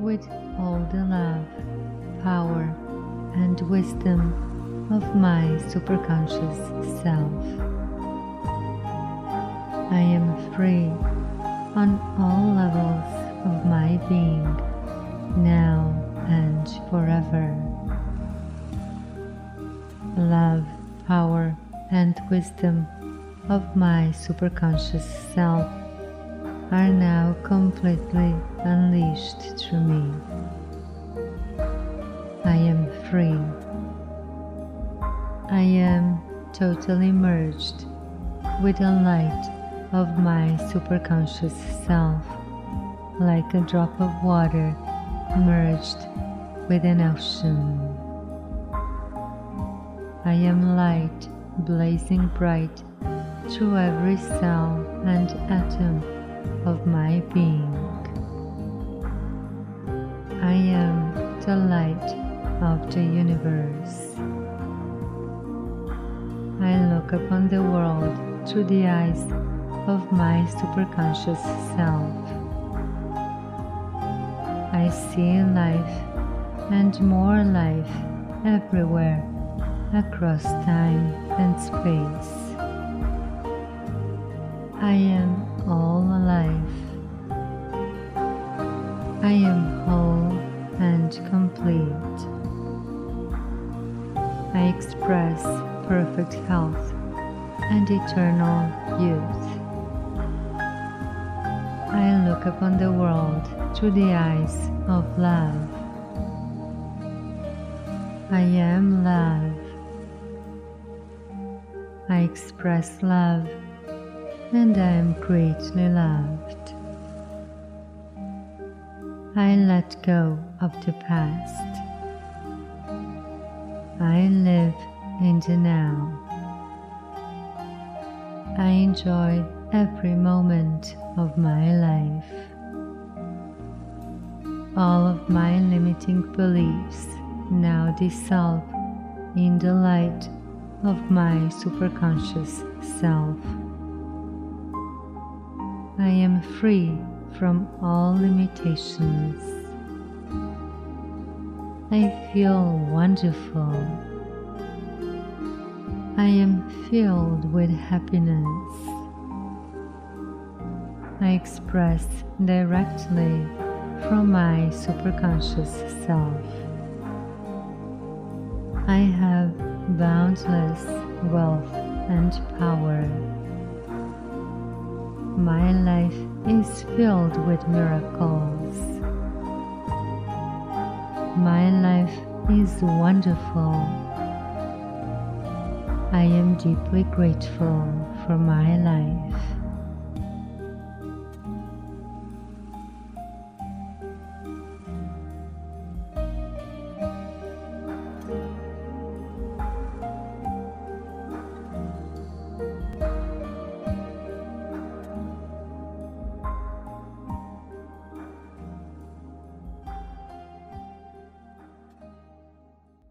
with all the love, power, and wisdom of my superconscious self. I am free on all levels of my being, now and forever. Love, power, and wisdom of my superconscious self are now completely unleashed through me. I am free. I am totally merged with the light of my superconscious self, like a drop of water merged with an ocean. I am light blazing bright through every cell and atom of my being. I am the light of the universe. I look upon the world through the eyes of my superconscious self. I see life and more life everywhere across time and space. I am all alive. I am whole and complete. I express perfect health and eternal youth. I look upon the world through the eyes of love. I am love. I express love and I am greatly loved. I let go of the past. I live in the now. I enjoy every moment of my life. All of my limiting beliefs now dissolve in the light of my superconscious self. I am free from all limitations. I feel wonderful. I am filled with happiness. I express directly from my superconscious self. I have boundless wealth and power. My life is filled with miracles. My life is wonderful. I am deeply grateful for my life.